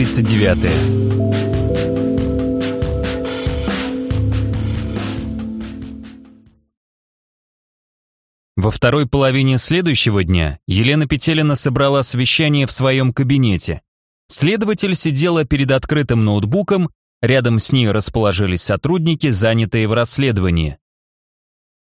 39. Во второй половине следующего дня Елена Петелина собрала совещание в своем кабинете. Следователь сидела перед открытым ноутбуком, рядом с ней расположились сотрудники, занятые в расследовании.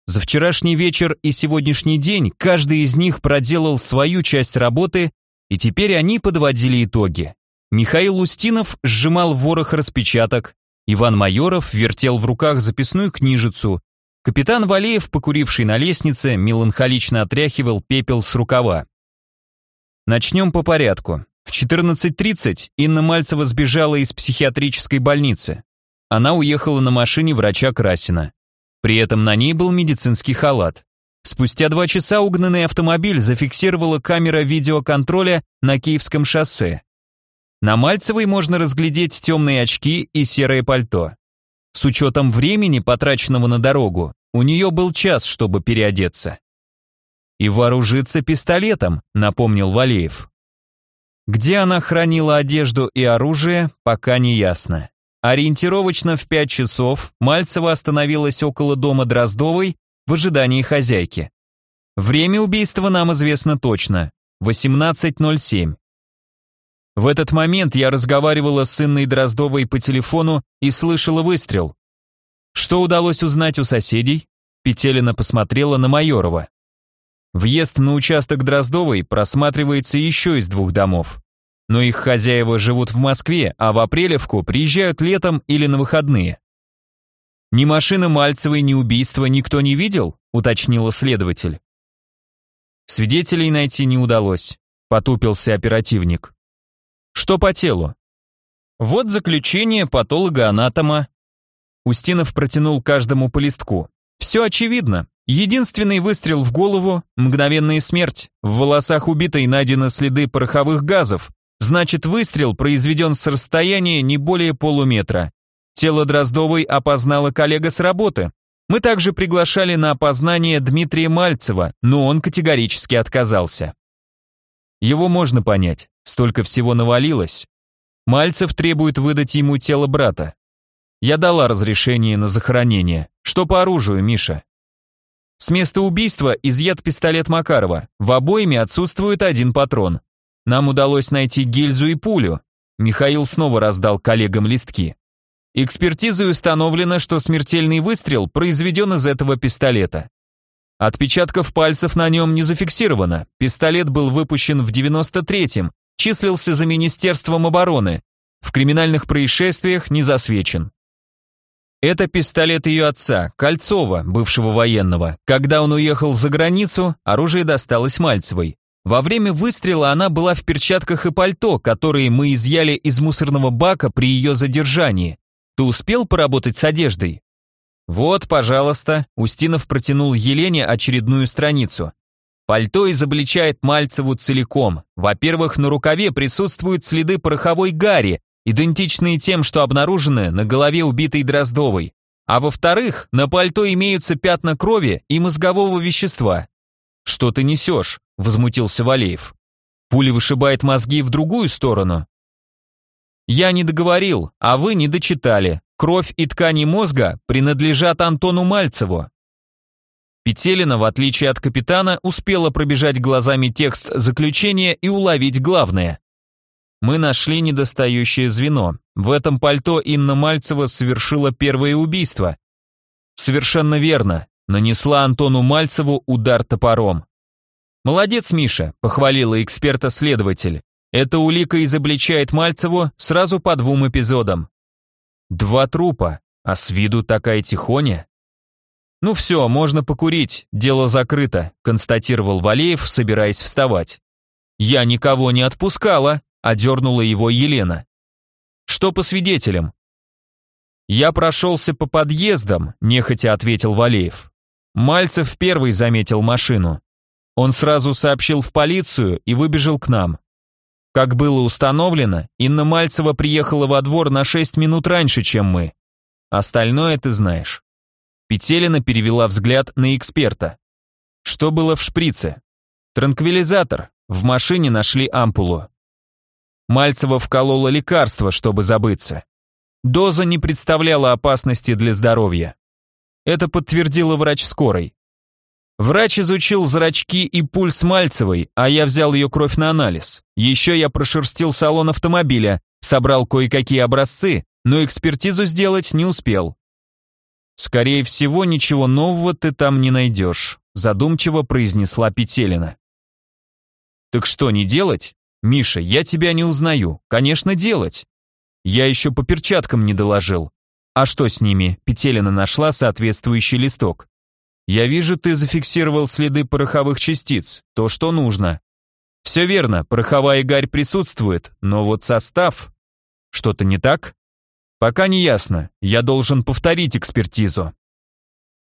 За вчерашний вечер и сегодняшний день каждый из них проделал свою часть работы, и теперь они подводили итоги. Михаил Устинов сжимал ворох распечаток, Иван Майоров вертел в руках записную книжицу, Капитан Валеев, покуривший на лестнице, меланхолично отряхивал пепел с рукава. Начнем по порядку. В 14.30 Инна Мальцева сбежала из психиатрической больницы. Она уехала на машине врача Красина. При этом на ней был медицинский халат. Спустя два часа угнанный автомобиль зафиксировала камера видеоконтроля на Киевском шоссе. На Мальцевой можно разглядеть темные очки и серое пальто. С учетом времени, потраченного на дорогу, у нее был час, чтобы переодеться. «И вооружиться пистолетом», — напомнил Валеев. Где она хранила одежду и оружие, пока не ясно. Ориентировочно в пять часов Мальцева остановилась около дома Дроздовой в ожидании хозяйки. Время убийства нам известно точно — 18.07. В этот момент я разговаривала с Инной Дроздовой по телефону и слышала выстрел. Что удалось узнать у соседей? Петелина посмотрела на Майорова. Въезд на участок Дроздовой просматривается еще из двух домов. Но их хозяева живут в Москве, а в Апрелевку приезжают летом или на выходные. «Ни машины Мальцевой, ни убийства никто не видел?» — уточнила следователь. Свидетелей найти не удалось, потупился оперативник. Что по телу? Вот заключение патолога-анатома. Устинов протянул каждому по листку. Все очевидно. Единственный выстрел в голову, мгновенная смерть. В волосах убитой найдены следы пороховых газов. Значит, выстрел произведен с расстояния не более полуметра. Тело Дроздовой опознала коллега с работы. Мы также приглашали на опознание Дмитрия Мальцева, но он категорически отказался. Его можно понять. Столько всего навалилось. Мальцев требует выдать ему тело брата. Я дала разрешение на захоронение. Что по оружию, Миша? С места убийства изъят пистолет Макарова. В обойме отсутствует один патрон. Нам удалось найти гильзу и пулю. Михаил снова раздал коллегам листки. Экспертизой установлено, что смертельный выстрел произведен из этого пистолета. Отпечатков пальцев на нем не зафиксировано. Пистолет был выпущен в 93-м, числился за Министерством обороны. В криминальных происшествиях не засвечен. Это пистолет ее отца, Кольцова, бывшего военного. Когда он уехал за границу, оружие досталось Мальцевой. Во время выстрела она была в перчатках и пальто, которые мы изъяли из мусорного бака при ее задержании. Ты успел поработать с одеждой? Вот, пожалуйста, Устинов протянул Елене очередную страницу. Пальто изобличает Мальцеву целиком. Во-первых, на рукаве присутствуют следы пороховой гари, идентичные тем, что обнаружены на голове убитой Дроздовой. А во-вторых, на пальто имеются пятна крови и мозгового вещества. «Что ты несешь?» – возмутился Валеев. «Пуля вышибает мозги в другую сторону». «Я не договорил, а вы не дочитали. Кровь и ткани мозга принадлежат Антону Мальцеву. Петелина, в отличие от капитана, успела пробежать глазами текст заключения и уловить главное. Мы нашли недостающее звено. В этом пальто Инна Мальцева совершила первое убийство. Совершенно верно. Нанесла Антону Мальцеву удар топором. «Молодец, Миша», — похвалила эксперта-следователь. «Эта улика изобличает Мальцеву сразу по двум эпизодам». Два трупа, а с виду такая тихоня. «Ну все, можно покурить, дело закрыто», констатировал Валеев, собираясь вставать. «Я никого не отпускала», одернула его Елена. «Что по свидетелям?» «Я прошелся по подъездам», нехотя ответил Валеев. Мальцев первый заметил машину. Он сразу сообщил в полицию и выбежал к нам. Как было установлено, Инна Мальцева приехала во двор на 6 минут раньше, чем мы. Остальное ты знаешь. Петелина перевела взгляд на эксперта. Что было в шприце? Транквилизатор. В машине нашли ампулу. Мальцева вколола лекарство, чтобы забыться. Доза не представляла опасности для здоровья. Это подтвердила врач скорой. Врач изучил зрачки и пульс Мальцевой, а я взял ее кровь на анализ. Еще я прошерстил салон автомобиля, собрал кое-какие образцы, но экспертизу сделать не успел. «Скорее всего, ничего нового ты там не найдешь», задумчиво произнесла Петелина. «Так что, не делать? Миша, я тебя не узнаю. Конечно, делать. Я еще по перчаткам не доложил. А что с ними? Петелина нашла соответствующий листок. Я вижу, ты зафиксировал следы пороховых частиц. То, что нужно. Все верно, пороховая гарь присутствует, но вот состав... Что-то не так? Пока не ясно. Я должен повторить экспертизу.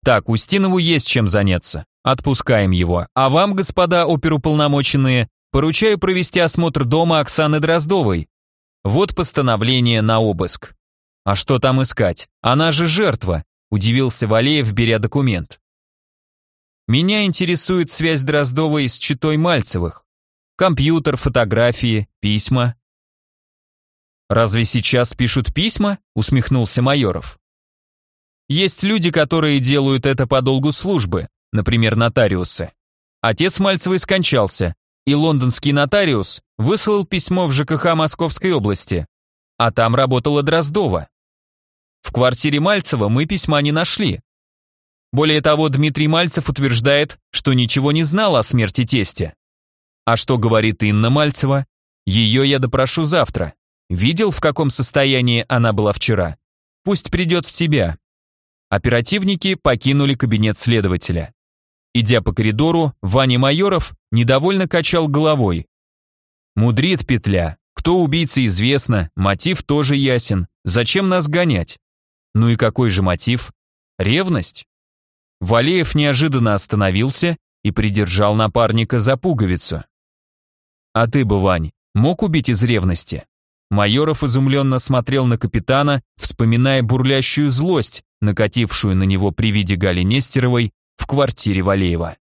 Так, Устинову есть чем заняться. Отпускаем его. А вам, господа оперуполномоченные, поручаю провести осмотр дома Оксаны Дроздовой. Вот постановление на обыск. А что там искать? Она же жертва, удивился Валеев, беря документ. Меня интересует связь Дроздовой с читой Мальцевых. Компьютер, фотографии, письма. «Разве сейчас пишут письма?» — усмехнулся Майоров. «Есть люди, которые делают это по долгу службы, например, нотариусы. Отец Мальцевой скончался, и лондонский нотариус выслал письмо в ЖКХ Московской области, а там работала Дроздова. В квартире Мальцева мы письма не нашли. Более того, Дмитрий Мальцев утверждает, что ничего не знал о смерти тестя. А что говорит Инна Мальцева? Ее я допрошу завтра. Видел, в каком состоянии она была вчера? Пусть придет в себя. Оперативники покинули кабинет следователя. Идя по коридору, Ваня Майоров недовольно качал головой. Мудрит петля. Кто убийца известно, мотив тоже ясен. Зачем нас гонять? Ну и какой же мотив? Ревность? Валеев неожиданно остановился и придержал напарника за пуговицу. «А ты бы, Вань, мог убить из ревности?» Майоров изумленно смотрел на капитана, вспоминая бурлящую злость, накатившую на него при виде Гали Нестеровой в квартире Валеева.